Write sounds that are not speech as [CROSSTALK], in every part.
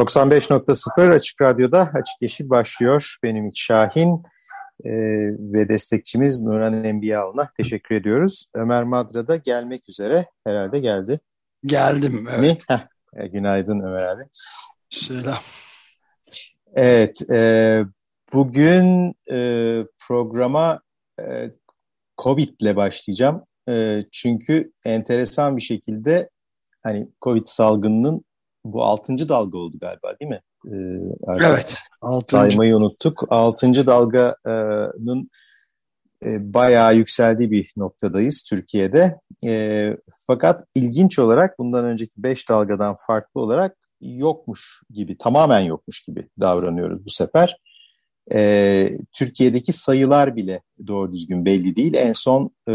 ...95.0 Açık Radyo'da Açık Yeşil başlıyor. Benim İç Şahin e, ve destekçimiz Nurhan Enbiyaoğlu'na teşekkür ediyoruz. Ömer Madra da gelmek üzere herhalde geldi. Geldim. Evet. Mi? Heh, e, günaydın Ömer abi. Selam. Evet, e, bugün e, programa e, Covid ile başlayacağım. E, çünkü enteresan bir şekilde hani Covid salgınının bu altıncı dalga oldu galiba değil mi? E, evet. Altıncı. Saymayı unuttuk. Altıncı dalganın e, bayağı yükseldiği bir noktadayız Türkiye'de. E, fakat ilginç olarak bundan önceki beş dalgadan farklı olarak yokmuş gibi, tamamen yokmuş gibi davranıyoruz bu sefer. E, Türkiye'deki sayılar bile doğru düzgün belli değil. En son e,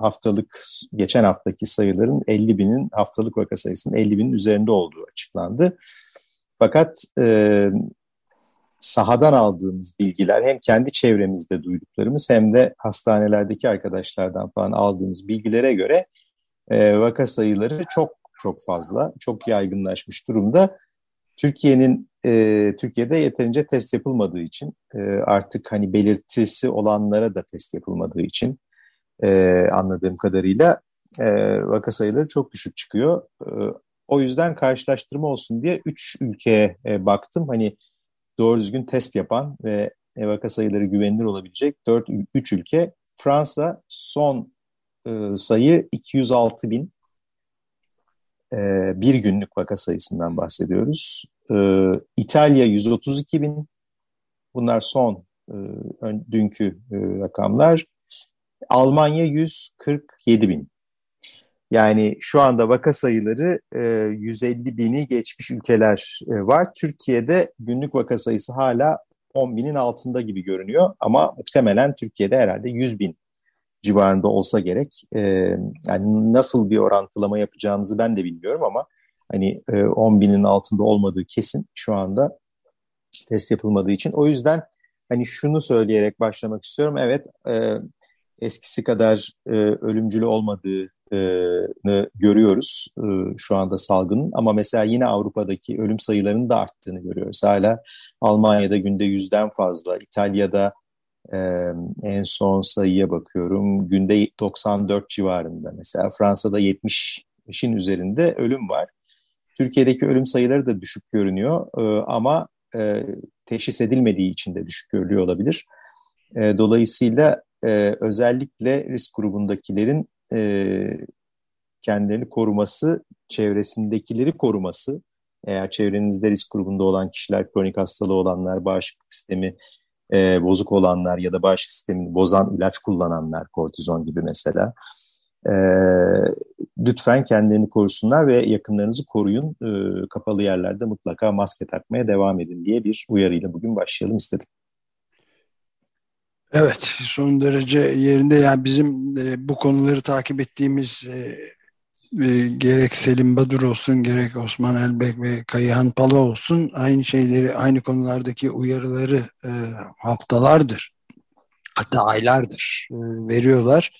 haftalık, geçen haftaki sayıların 50 binin, haftalık vaka sayısının 50 binin üzerinde olduğu açıklandı. Fakat e, sahadan aldığımız bilgiler hem kendi çevremizde duyduklarımız hem de hastanelerdeki arkadaşlardan falan aldığımız bilgilere göre e, vaka sayıları çok çok fazla, çok yaygınlaşmış durumda. Türkiye'nin e, Türkiye'de yeterince test yapılmadığı için e, artık hani belirtisi olanlara da test yapılmadığı için e, anladığım kadarıyla e, vaka sayıları çok düşük çıkıyor. E, o yüzden karşılaştırma olsun diye 3 ülkeye e, baktım. Hani doğru düzgün test yapan ve vaka sayıları güvenilir olabilecek 4 3 ülke. Fransa son e, sayı 206 bin e, bir günlük vaka sayısından bahsediyoruz. E, İtalya 132 bin. Bunlar son e, dünkü e, rakamlar. Almanya 147 bin. Yani şu anda vaka sayıları e, 150 bini geçmiş ülkeler e, var. Türkiye'de günlük vaka sayısı hala 10 binin altında gibi görünüyor. Ama muhtemelen Türkiye'de herhalde 100 bin civarında olsa gerek. E, yani nasıl bir orantılama yapacağımızı ben de bilmiyorum ama hani e, 10 binin altında olmadığı kesin şu anda test yapılmadığı için. O yüzden hani şunu söyleyerek başlamak istiyorum. Evet e, eskisi kadar e, ölümcül olmadığını görüyoruz e, şu anda salgının ama mesela yine Avrupa'daki ölüm sayılarının da arttığını görüyoruz. Hala Almanya'da günde yüzden fazla, İtalya'da ee, en son sayıya bakıyorum. Günde 94 civarında. Mesela Fransa'da 70'in üzerinde ölüm var. Türkiye'deki ölüm sayıları da düşük görünüyor ama e, teşhis edilmediği için de düşük görülüyor olabilir. E, dolayısıyla e, özellikle risk grubundakilerin e, kendilerini koruması, çevresindekileri koruması, eğer çevrenizde risk grubunda olan kişiler, kronik hastalığı olanlar, bağışıklık sistemi e, bozuk olanlar ya da bağışıklık sistemini bozan ilaç kullananlar, kortizon gibi mesela. E, lütfen kendilerini korusunlar ve yakınlarınızı koruyun. E, kapalı yerlerde mutlaka maske takmaya devam edin diye bir uyarıyla bugün başlayalım istedim. Evet, son derece yerinde. Yani bizim e, bu konuları takip ettiğimiz e, e, gerek Selim Badur olsun, gerek Osman Elbek ve Kayıhan Pala olsun aynı şeyleri, aynı konulardaki uyarıları e, haftalardır, hatta aylardır e, veriyorlar.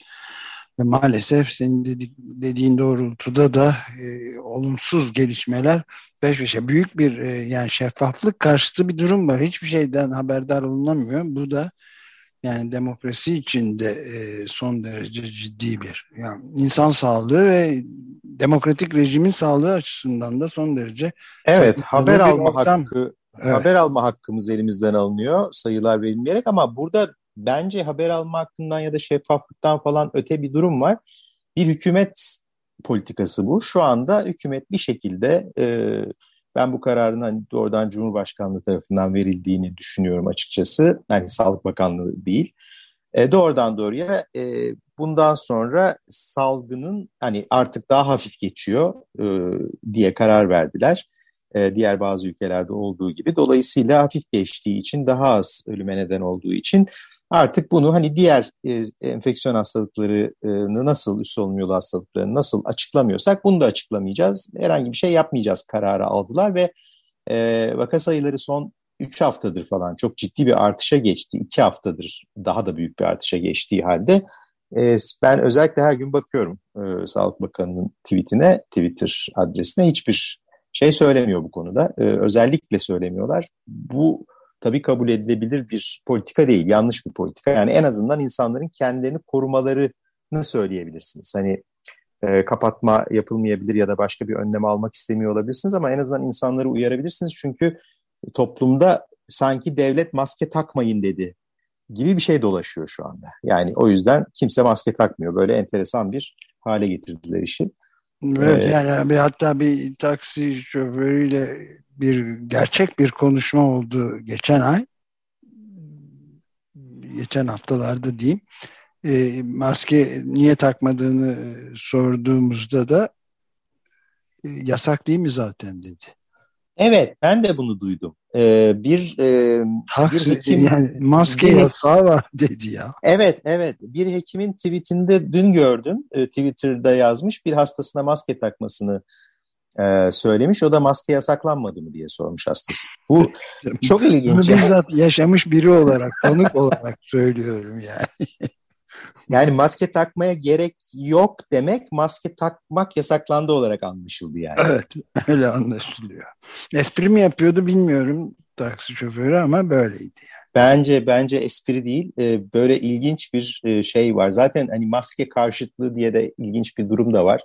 Ve maalesef senin dedik, dediğin doğrultuda da e, olumsuz gelişmeler peş peşe büyük bir e, yani şeffaflık karşıtı bir durum var. Hiçbir şeyden haberdar olunamıyor. Bu da yani demokrasi için de e, son derece ciddi bir yani insan sağlığı ve demokratik rejimin sağlığı açısından da son derece Evet, haber alma ortam. hakkı evet. haber alma hakkımız elimizden alınıyor sayılar verilmeyerek ama burada bence haber alma hakkından ya da şeffaflıktan falan öte bir durum var. Bir hükümet politikası bu. Şu anda hükümet bir şekilde e, ben bu kararın hani doğrudan Cumhurbaşkanlığı tarafından verildiğini düşünüyorum açıkçası. Yani Sağlık Bakanlığı değil. E, doğrudan doğruya e, bundan sonra salgının hani artık daha hafif geçiyor e, diye karar verdiler. E, diğer bazı ülkelerde olduğu gibi. Dolayısıyla hafif geçtiği için daha az ölüme neden olduğu için artık bunu hani diğer e, enfeksiyon hastalıklarını nasıl üst solunum yolu hastalıklarını nasıl açıklamıyorsak bunu da açıklamayacağız. Herhangi bir şey yapmayacağız kararı aldılar ve e, vaka sayıları son 3 haftadır falan çok ciddi bir artışa geçti. 2 haftadır daha da büyük bir artışa geçtiği halde e, ben özellikle her gün bakıyorum e, Sağlık Bakanı'nın tweetine, Twitter adresine hiçbir şey söylemiyor bu konuda. Özellikle söylemiyorlar. Bu tabii kabul edilebilir bir politika değil, yanlış bir politika. Yani en azından insanların kendilerini korumalarını söyleyebilirsiniz. Hani e, kapatma yapılmayabilir ya da başka bir önlem almak istemiyor olabilirsiniz ama en azından insanları uyarabilirsiniz. Çünkü toplumda sanki devlet maske takmayın dedi gibi bir şey dolaşıyor şu anda. Yani o yüzden kimse maske takmıyor. Böyle enteresan bir hale getirdiler işi. Evet ee, yani bir, hatta bir taksi şoförüyle bir gerçek bir konuşma oldu geçen ay. Geçen haftalarda diyeyim. E, maske niye takmadığını sorduğumuzda da e, yasak değil mi zaten dedi. Evet ben de bunu duydum. Ee, bir, e, bir hekim yani maske bir, yatağı var [LAUGHS] dedi ya. Evet evet bir hekimin tweetinde dün gördüm e, Twitter'da yazmış bir hastasına maske takmasını e, söylemiş. O da maske yasaklanmadı mı diye sormuş hastası. Bu [LAUGHS] çok ilginç. Bunu bizzat yaşamış biri olarak, tanık olarak söylüyorum yani. [LAUGHS] Yani maske takmaya gerek yok demek maske takmak yasaklandı olarak anlaşıldı yani. Evet [LAUGHS] öyle anlaşılıyor. Espri mi yapıyordu bilmiyorum taksi şoförü ama böyleydi yani. Bence bence espri değil. Ee, böyle ilginç bir e, şey var. Zaten hani maske karşıtlığı diye de ilginç bir durum da var.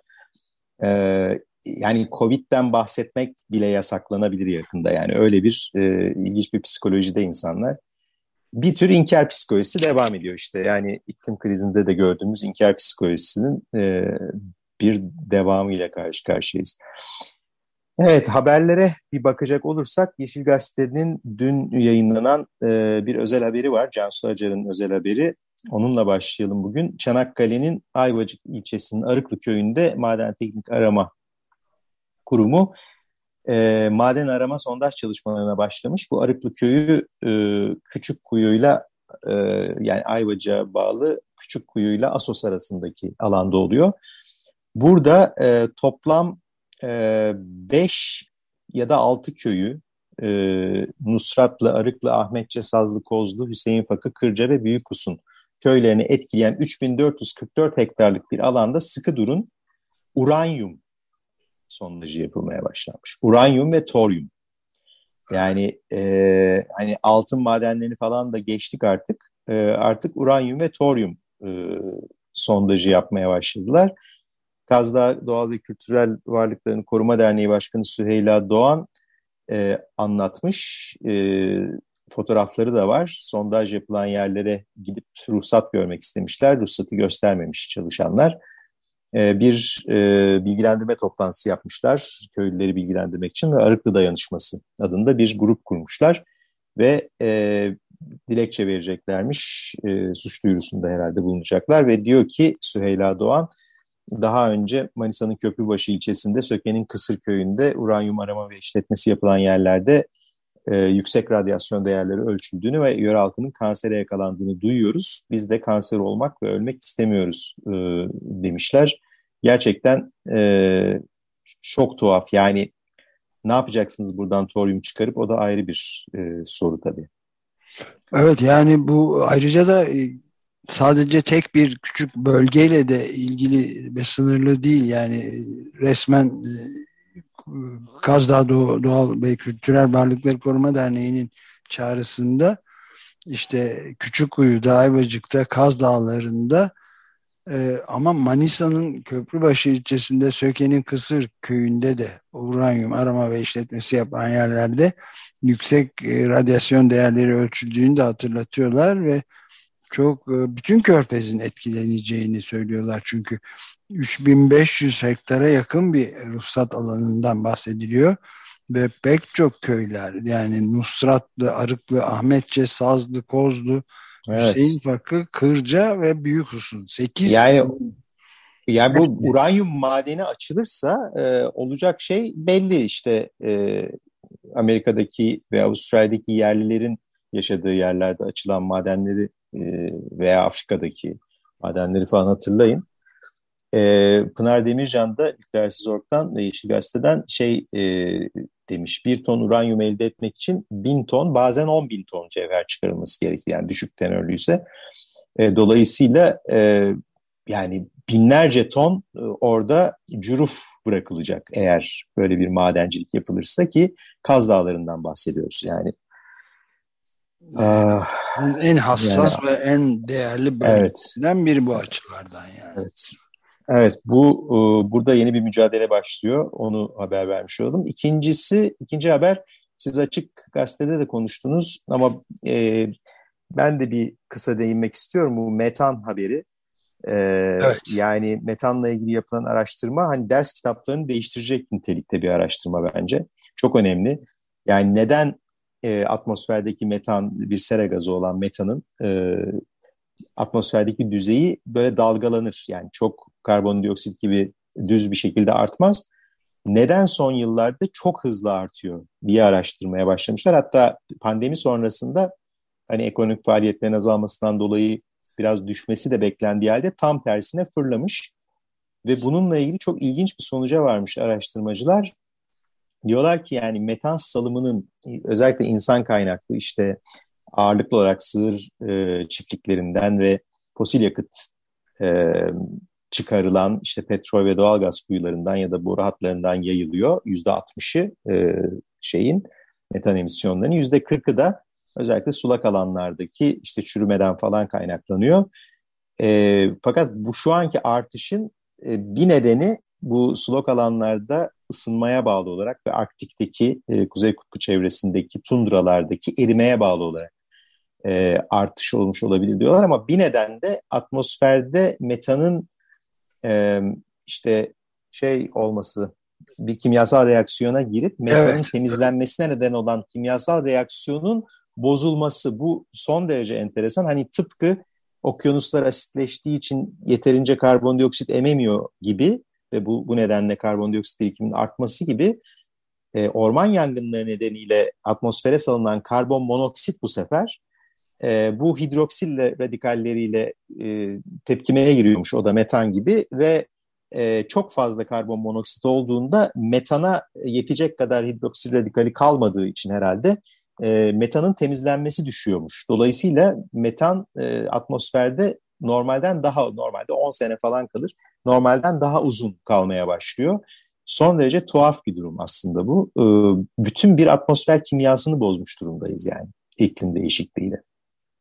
Ee, yani Covid'den bahsetmek bile yasaklanabilir yakında. Yani öyle bir e, ilginç bir psikolojide insanlar bir tür inkar psikolojisi devam ediyor işte. Yani iklim krizinde de gördüğümüz inkar psikolojisinin e, bir devamıyla karşı karşıyayız. Evet haberlere bir bakacak olursak Yeşil Gazete'nin dün yayınlanan e, bir özel haberi var. Cansu Acar'ın özel haberi. Onunla başlayalım bugün. Çanakkale'nin Ayvacık ilçesinin Arıklı köyünde Maden Teknik Arama Kurumu e, maden arama sondaj çalışmalarına başlamış. Bu Arıklı Köyü e, Küçük Kuyu'yla e, yani Ayvacık'a bağlı Küçük Kuyu'yla Asos arasındaki alanda oluyor. Burada e, toplam 5 e, ya da 6 köyü e, Nusratlı, Arıklı, Ahmetçe, Sazlı, Kozlu, Hüseyin Fakı, Kırca ve Büyükus'un köylerini etkileyen 3444 hektarlık bir alanda sıkı durun uranyum sondajı yapılmaya başlanmış. Uranyum ve toryum. Yani e, hani altın madenlerini falan da geçtik artık. E, artık uranyum ve toryum e, sondajı yapmaya başladılar. Kazdağ Doğal ve Kültürel Varlıkların Koruma Derneği Başkanı Süheyla Doğan e, anlatmış. E, fotoğrafları da var. Sondaj yapılan yerlere gidip ruhsat görmek istemişler. Ruhsatı göstermemiş çalışanlar. Ee, bir e, bilgilendirme toplantısı yapmışlar köylüleri bilgilendirmek için ve Arıklı Dayanışması adında bir grup kurmuşlar ve e, dilekçe vereceklermiş e, suç duyurusunda herhalde bulunacaklar ve diyor ki Süheyla Doğan daha önce Manisa'nın Köprübaşı ilçesinde Söke'nin Kısır köyünde uranyum arama ve işletmesi yapılan yerlerde e, yüksek radyasyon değerleri ölçüldüğünü ve yöre halkının kansere yakalandığını duyuyoruz. Biz de kanser olmak ve ölmek istemiyoruz e, demişler. Gerçekten e, çok tuhaf. Yani ne yapacaksınız buradan toryum çıkarıp o da ayrı bir e, soru tabii. Evet yani bu ayrıca da e, sadece tek bir küçük bölgeyle de ilgili ve sınırlı değil yani e, resmen e, Kazdağ Doğal ve Kültürel Varlıkları Koruma Derneği'nin çağrısında işte Küçükkuyu'da, Ayvacık'ta, Kaz Dağları'nda e, ama Manisa'nın Köprübaşı ilçesinde Söke'nin Kısır köyünde de uranyum arama ve işletmesi yapan yerlerde yüksek e, radyasyon değerleri ölçüldüğünü de hatırlatıyorlar ve çok e, bütün körfezin etkileneceğini söylüyorlar. Çünkü 3500 hektara yakın bir ruhsat alanından bahsediliyor. ve pek çok köyler yani Nusratlı, Arıklı, Ahmetçe, Sazlı, Kozlu, evet. Hüseyin Fakı, Kırca ve Büyükhusun. 8 yani yani bu uranyum madeni açılırsa e, olacak şey belli işte e, Amerika'daki ve Avustralya'daki yerlilerin yaşadığı yerlerde açılan madenleri e, veya Afrika'daki madenleri falan hatırlayın. E, Pınar Demircan da Nükleersiz Ork'tan ve Yeşil Gazete'den şey e, demiş. Bir ton uranyum elde etmek için bin ton bazen on bin ton cevher çıkarılması gerekir. Yani düşük tenörlüyse. E, dolayısıyla e, yani binlerce ton e, orada cüruf bırakılacak eğer böyle bir madencilik yapılırsa ki Kaz Dağları'ndan bahsediyoruz. Yani Ah, en hassas yani, ve en değerli bölgelerinden evet. biri bu açılardan yani. Evet. Evet, bu e, burada yeni bir mücadele başlıyor. Onu haber vermiş oldum. İkincisi, ikinci haber siz açık gazetede de konuştunuz ama e, ben de bir kısa değinmek istiyorum bu metan haberi. E, evet. Yani metanla ilgili yapılan araştırma hani ders kitaplarını değiştirecek nitelikte bir araştırma bence. Çok önemli. Yani neden e, atmosferdeki metan bir sera gazı olan metanın e, atmosferdeki düzeyi böyle dalgalanır. Yani çok karbondioksit gibi düz bir şekilde artmaz. Neden son yıllarda çok hızlı artıyor diye araştırmaya başlamışlar. Hatta pandemi sonrasında hani ekonomik faaliyetlerin azalmasından dolayı biraz düşmesi de beklendiği halde tam tersine fırlamış. Ve bununla ilgili çok ilginç bir sonuca varmış araştırmacılar. Diyorlar ki yani metan salımının özellikle insan kaynaklı işte ağırlıklı olarak sığır e, çiftliklerinden ve fosil yakıt e, çıkarılan işte petrol ve doğalgaz kuyularından ya da boru hatlarından yayılıyor. Yüzde altmışı e, şeyin metan emisyonlarının yüzde kırkı da özellikle sulak alanlardaki işte çürümeden falan kaynaklanıyor. E, fakat bu şu anki artışın e, bir nedeni bu sulak alanlarda ısınmaya bağlı olarak ve Arktik'teki e, Kuzey Kutbu çevresindeki tundralardaki erimeye bağlı olarak e, artış olmuş olabilir diyorlar ama bir neden de atmosferde metanın e, işte şey olması bir kimyasal reaksiyona girip metanın evet. temizlenmesine neden olan kimyasal reaksiyonun bozulması bu son derece enteresan. Hani tıpkı okyanuslar asitleştiği için yeterince karbondioksit ememiyor gibi ve bu, bu nedenle karbondioksit birikiminin artması gibi e, orman yangınları nedeniyle atmosfere salınan karbon monoksit bu sefer e, bu hidroksil radikalleriyle e, tepkimeye giriyormuş o da metan gibi ve e, çok fazla karbon monoksit olduğunda metana yetecek kadar hidroksil radikali kalmadığı için herhalde e, metanın temizlenmesi düşüyormuş. Dolayısıyla metan e, atmosferde normalden daha normalde 10 sene falan kalır. Normalden daha uzun kalmaya başlıyor. Son derece tuhaf bir durum aslında bu. E, bütün bir atmosfer kimyasını bozmuş durumdayız yani iklim değişikliğiyle.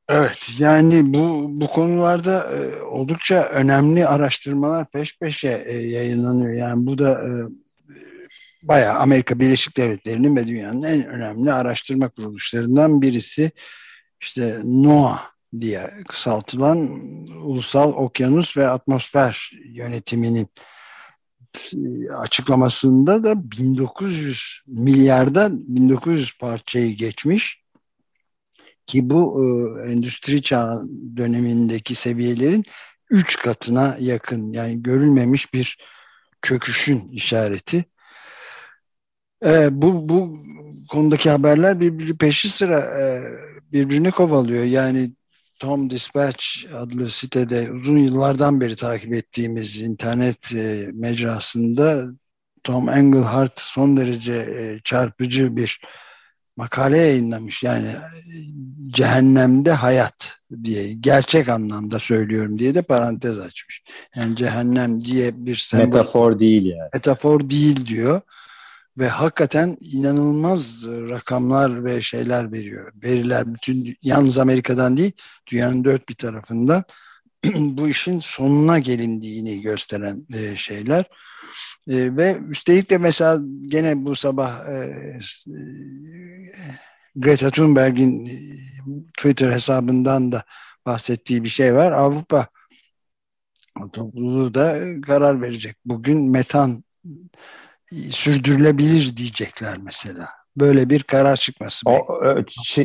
Evet yani bu bu konularda e, oldukça önemli araştırmalar peş peşe e, yayınlanıyor. Yani bu da e, bayağı Amerika Birleşik Devletleri'nin ve dünyanın en önemli araştırma kuruluşlarından birisi. İşte NOAA diye kısaltılan Ulusal Okyanus ve Atmosfer Yönetimi'nin e, açıklamasında da 1900 milyarda 1900 parçayı geçmiş ki bu e, endüstri çağı dönemindeki seviyelerin 3 katına yakın yani görülmemiş bir çöküşün işareti. E, bu, bu konudaki haberler birbiri peşi sıra e, birbirini kovalıyor. Yani Tom Dispatch adlı sitede uzun yıllardan beri takip ettiğimiz internet e, mecrasında Tom Engelhardt son derece e, çarpıcı bir makale yayınlamış. Yani e, cehennemde hayat diye gerçek anlamda söylüyorum diye de parantez açmış. Yani cehennem diye bir sembol, metafor değil yani. Metafor değil diyor ve hakikaten inanılmaz rakamlar ve şeyler veriyor. Veriler bütün yalnız Amerika'dan değil dünyanın dört bir tarafından [CLEARS THROAT] bu işin sonuna gelindiğini gösteren e, şeyler. E, ve üstelik de mesela gene bu sabah e, e Greta Thunberg'in e, Twitter hesabından da bahsettiği bir şey var. Avrupa topluluğu da karar verecek. Bugün metan sürdürülebilir diyecekler mesela. Böyle bir karar çıkması. O,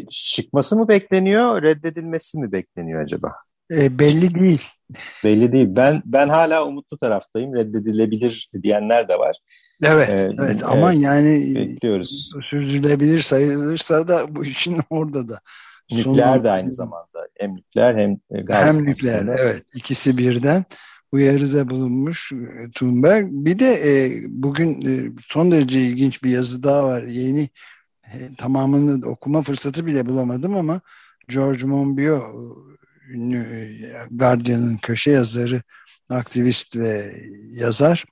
çıkması mı bekleniyor, reddedilmesi mi bekleniyor acaba? E, belli değil. Belli değil. Ben ben hala umutlu taraftayım. Reddedilebilir diyenler de var. Evet, ee, evet. Ama evet, yani bekliyoruz. Sürdürülebilir sayılırsa da bu işin [LAUGHS] orada da. Nükleer de aynı zamanda. Hem nükleer hem gaz. Hem nükleer, evet. ikisi birden uyarıda bulunmuş e, Thunberg. Bir de e, bugün e, son derece ilginç bir yazı daha var. Yeni e, tamamını okuma fırsatı bile bulamadım ama George Monbiot ünlü e, Guardian'ın köşe yazarı, aktivist ve yazar.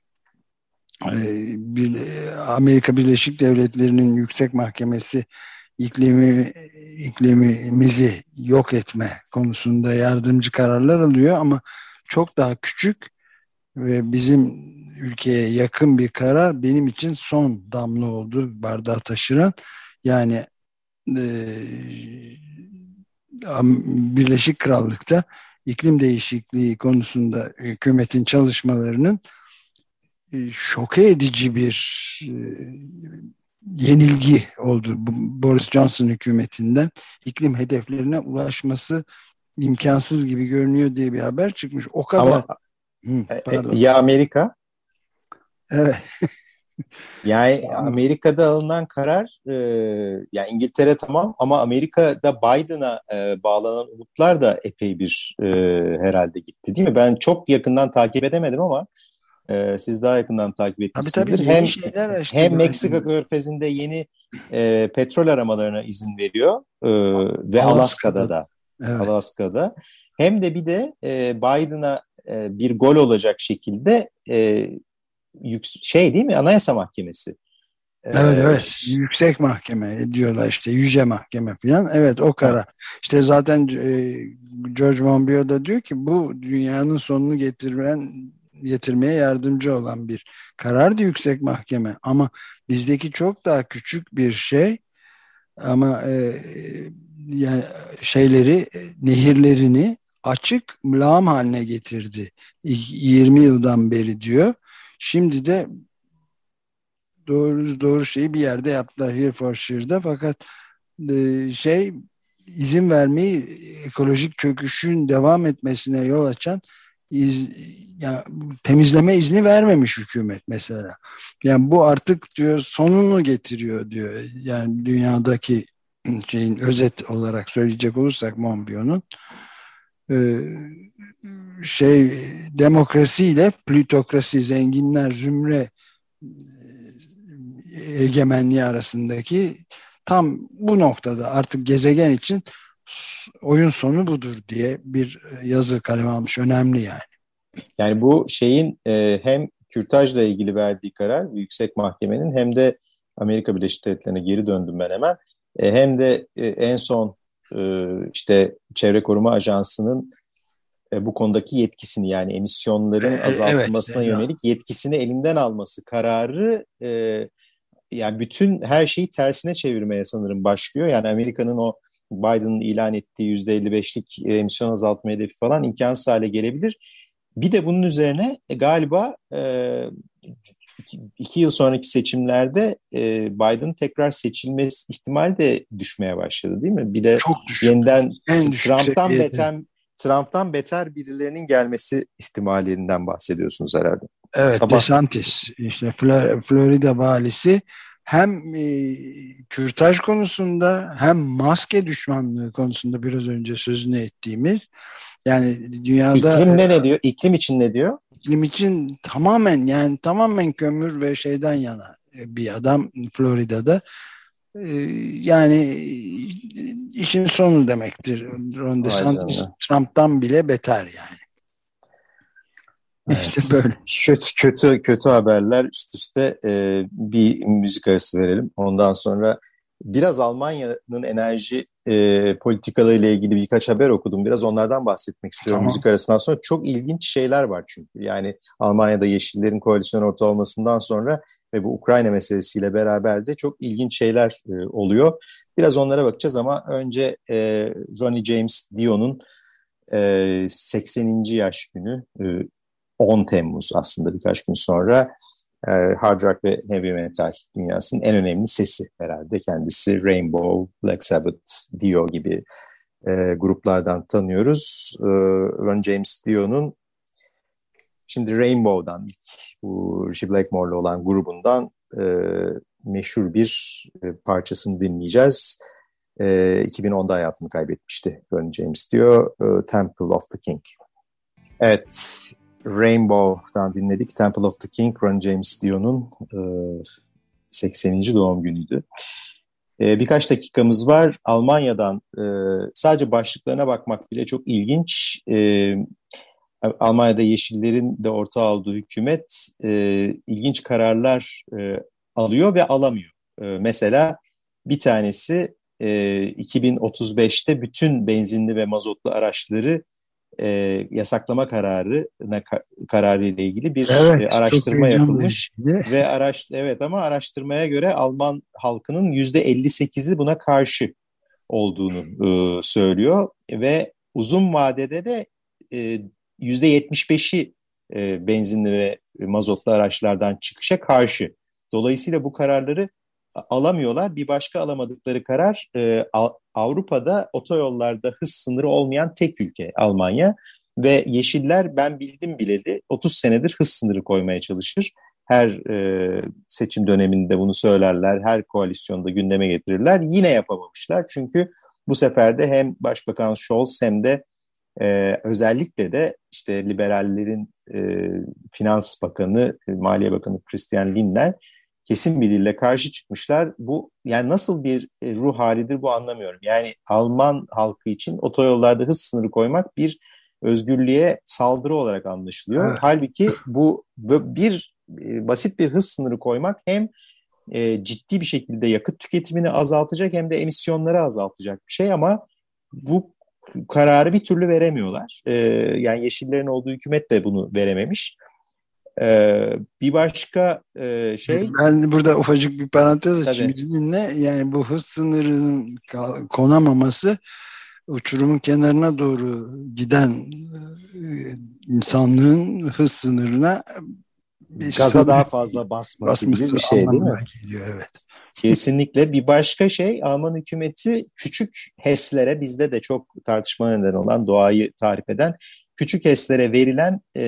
E, Amerika Birleşik Devletleri'nin yüksek mahkemesi iklimi iklimimizi yok etme konusunda yardımcı kararlar alıyor ama çok daha küçük ve bizim ülkeye yakın bir karar benim için son damla oldu bardağı taşıran. Yani e, Birleşik Krallık'ta iklim değişikliği konusunda hükümetin çalışmalarının e, şoke edici bir e, yenilgi oldu. Boris Johnson hükümetinden iklim hedeflerine ulaşması imkansız gibi görünüyor diye bir haber çıkmış. O kadar. Ama, Hı, e, ya Amerika? Evet. [LAUGHS] yani Amerika'da alınan karar e, yani İngiltere tamam ama Amerika'da Biden'a e, bağlanan umutlar da epey bir e, herhalde gitti değil mi? Ben çok yakından takip edemedim ama e, siz daha yakından takip etmişsinizdir. Tabii, tabii, hem hem Meksika körfezinde yeni e, petrol aramalarına izin veriyor e, ve Alaska'da, Alaska'da da. Evet. Alaska'da. Hem de bir de e, Biden'a e, bir gol olacak şekilde e, şey değil mi? Anayasa Mahkemesi. Evet ee, evet yüksek mahkeme diyorlar işte yüce mahkeme falan evet o karar işte zaten e, George Monbiot da diyor ki bu dünyanın sonunu getiren getirmeye yardımcı olan bir karardı yüksek mahkeme. Ama bizdeki çok daha küçük bir şey ama e, yani şeyleri nehirlerini açık mlağım haline getirdi. 20 yıldan beri diyor Şimdi de doğru doğru şeyi bir yerde yaptılar Herefordşire'da fakat e, şey izin vermeyi ekolojik çöküşün devam etmesine yol açan iz, yani temizleme izni vermemiş hükümet mesela. Yani bu artık diyor sonunu getiriyor diyor. Yani dünyadaki şeyin özet olarak söyleyecek olursak Monbiot'un şey demokrasiyle plütokrasi, zenginler, zümre e, egemenliği arasındaki tam bu noktada artık gezegen için oyun sonu budur diye bir yazı kaleme almış. Önemli yani. Yani bu şeyin e, hem kürtajla ilgili verdiği karar yüksek mahkemenin hem de Amerika Birleşik Devletleri'ne geri döndüm ben hemen. E, hem de e, en son e, işte Çevre Koruma Ajansı'nın e, bu konudaki yetkisini yani emisyonların e, azaltılmasına evet, yönelik yetkisini elinden alması kararı e, yani bütün her şeyi tersine çevirmeye sanırım başlıyor. Yani Amerika'nın o Biden'ın ilan ettiği %55'lik emisyon azaltma hedefi falan imkansız hale gelebilir. Bir de bunun üzerine e, galiba e, iki, iki yıl sonraki seçimlerde e, Biden tekrar seçilmesi ihtimali de düşmeye başladı değil mi? Bir de Çok yeniden Trump'tan beter Trump'tan beter birilerinin gelmesi ihtimalinden bahsediyorsunuz herhalde. Evet, Sabah... DeSantis, işte Florida valisi hem e, kürtaj konusunda hem maske düşmanlığı konusunda biraz önce sözünü ettiğimiz yani dünyada iklimde ne diyor? İklim için ne diyor? İklim için tamamen yani tamamen kömür ve şeyden yana bir adam Florida'da ee, yani işin sonu demektir. Ron DeSantis Trump'tan bile beter yani. Evet. İşte [LAUGHS] böyle. Kötü, kötü, kötü haberler üst üste e, bir müzik arası verelim. Ondan sonra biraz Almanya'nın enerji e, politikalarıyla ilgili birkaç haber okudum. Biraz onlardan bahsetmek istiyorum tamam. müzik arasından sonra. Çok ilginç şeyler var çünkü. Yani Almanya'da Yeşillerin koalisyon ortağı olmasından sonra ve bu Ukrayna meselesiyle beraber de çok ilginç şeyler e, oluyor. Biraz onlara bakacağız ama önce e, Ronnie James Dio'nun e, 80. yaş günü e, 10 Temmuz aslında birkaç gün sonra e, hard rock ve heavy metal dünyasının en önemli sesi herhalde kendisi. Rainbow, Black Sabbath, Dio gibi e, gruplardan tanıyoruz. E, Ron James Dio'nun şimdi Rainbow'dan ilk bu Richie Blackmore'la olan grubundan e, meşhur bir e, parçasını dinleyeceğiz. E, 2010'da hayatını kaybetmişti Ron James Dio, e, Temple of the King. Evet, Rainbow'dan dinledik. Temple of the King, Ron James Dio'nun e, 80. doğum günüydü. E, birkaç dakikamız var. Almanya'dan e, sadece başlıklarına bakmak bile çok ilginç. E, Almanya'da Yeşillerin de ortağı olduğu hükümet e, ilginç kararlar e, alıyor ve alamıyor. E, mesela bir tanesi e, 2035'te bütün benzinli ve mazotlu araçları e, yasaklama kararı kararı ile ilgili bir evet, e, araştırma yapılmış ve araş evet ama araştırmaya göre Alman halkının yüzde 58'i buna karşı olduğunu e, söylüyor ve uzun vadede de e, yüzde 75'i e, benzinli ve mazotlu araçlardan çıkışa karşı. Dolayısıyla bu kararları alamıyorlar. Bir başka alamadıkları karar e, Avrupa'da otoyollarda hız sınırı olmayan tek ülke Almanya ve Yeşiller ben bildim bileli 30 senedir hız sınırı koymaya çalışır. Her e, seçim döneminde bunu söylerler, her koalisyonda gündeme getirirler. Yine yapamamışlar çünkü bu sefer de hem Başbakan Scholz hem de e, özellikle de işte liberallerin e, Finans Bakanı, Maliye Bakanı Christian Lindner kesin bir dille karşı çıkmışlar. Bu yani nasıl bir e, ruh halidir bu anlamıyorum. Yani Alman halkı için otoyollarda hız sınırı koymak bir özgürlüğe saldırı olarak anlaşılıyor. Evet. Halbuki bu bir e, basit bir hız sınırı koymak hem e, ciddi bir şekilde yakıt tüketimini azaltacak hem de emisyonları azaltacak bir şey ama bu kararı bir türlü veremiyorlar. E, yani Yeşillerin olduğu hükümet de bunu verememiş. Ee, bir başka e, şey... Ben burada ufacık bir parantez açayım dinle. Yani bu hız sınırının konamaması uçurumun kenarına doğru giden e, insanlığın hız sınırına gaza daha fazla basması gibi bir şey değil mi? Geliyor, evet. Kesinlikle. Bir başka şey Alman hükümeti küçük HES'lere bizde de çok tartışma neden olan doğayı tarif eden küçük HES'lere verilen e,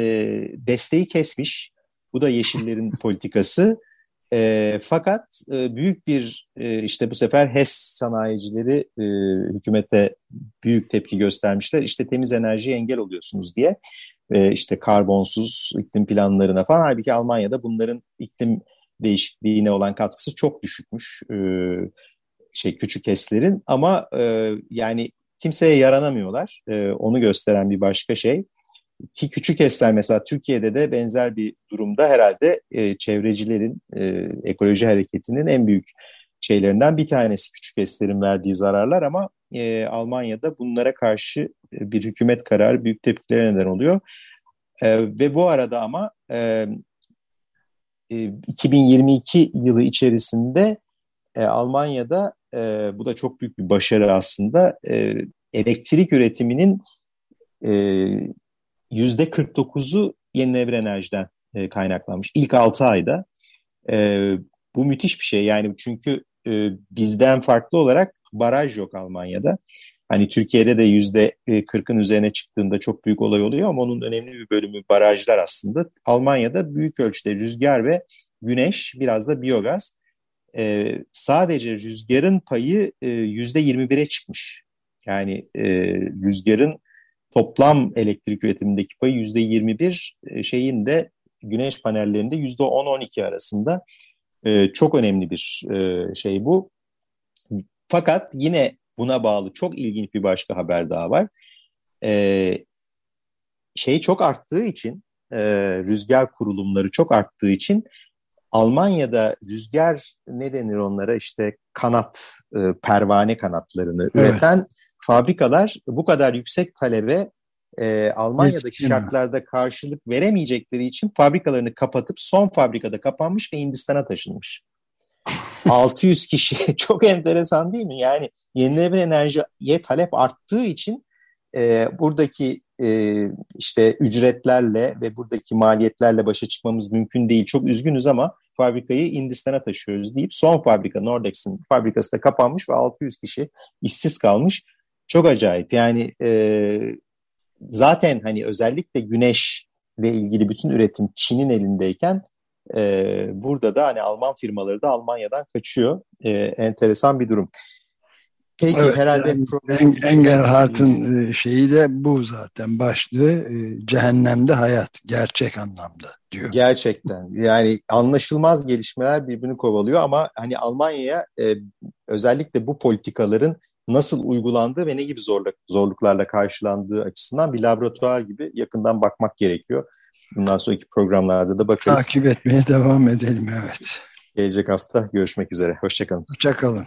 desteği kesmiş. Bu da Yeşillerin [LAUGHS] politikası. E, fakat e, büyük bir e, işte bu sefer HES sanayicileri e, hükümete büyük tepki göstermişler. İşte temiz enerjiye engel oluyorsunuz diye. E, işte karbonsuz iklim planlarına falan. Halbuki Almanya'da bunların iklim değişikliğine olan katkısı çok düşükmüş. E, şey küçük HES'lerin ama e, yani kimseye yaranamıyorlar. E, onu gösteren bir başka şey. Ki küçük esler mesela Türkiye'de de benzer bir durumda herhalde e, çevrecilerin, e, ekoloji hareketinin en büyük şeylerinden bir tanesi küçük eslerin verdiği zararlar ama e, Almanya'da bunlara karşı e, bir hükümet kararı büyük tepkilere neden oluyor. E, ve bu arada ama e, e, 2022 yılı içerisinde e, Almanya'da e, bu da çok büyük bir başarı aslında. E, elektrik üretiminin yüzde 49'u yenilenebilir enerjiden e, kaynaklanmış. İlk 6 ayda. E, bu müthiş bir şey yani çünkü e, bizden farklı olarak baraj yok Almanya'da. Hani Türkiye'de de yüzde 40'ın üzerine çıktığında çok büyük olay oluyor ama onun önemli bir bölümü barajlar aslında. Almanya'da büyük ölçüde rüzgar ve güneş biraz da biyogaz e, sadece rüzgarın payı e, yüzde 21'e çıkmış. Yani e, rüzgarın toplam elektrik üretimindeki payı yüzde 21 e, şeyin de güneş panellerinde yüzde 10-12 arasında e, çok önemli bir e, şey bu. Fakat yine buna bağlı çok ilginç bir başka haber daha var. E, şey çok arttığı için e, rüzgar kurulumları çok arttığı için Almanya'da rüzgar ne denir onlara işte kanat, e, pervane kanatlarını evet. üreten fabrikalar bu kadar yüksek talebe e, Almanya'daki Yetkin şartlarda karşılık veremeyecekleri için fabrikalarını kapatıp son fabrikada kapanmış ve Hindistan'a taşınmış. [LAUGHS] 600 kişi [LAUGHS] çok enteresan değil mi? Yani yenilenebilir enerjiye talep arttığı için e, buradaki e, işte ücretlerle ve buradaki maliyetlerle başa çıkmamız mümkün değil. Çok üzgünüz ama fabrikayı Hindistan'a taşıyoruz deyip son fabrika Nordex'in fabrikası da kapanmış ve 600 kişi işsiz kalmış. Çok acayip yani e, zaten hani özellikle güneşle ilgili bütün üretim Çin'in elindeyken e, burada da hani Alman firmaları da Almanya'dan kaçıyor. E, enteresan bir durum. Peki evet, herhalde yani, Engelhart'ın e, şeyi de bu zaten başlığı e, cehennemde hayat gerçek anlamda diyor. Gerçekten yani anlaşılmaz gelişmeler birbirini kovalıyor ama hani Almanya'ya e, özellikle bu politikaların nasıl uygulandığı ve ne gibi zorluk, zorluklarla karşılandığı açısından bir laboratuvar gibi yakından bakmak gerekiyor. Bundan sonraki programlarda da bakarız. Takip etmeye devam edelim evet. Gelecek hafta görüşmek üzere. Hoşçakalın. Hoşçakalın.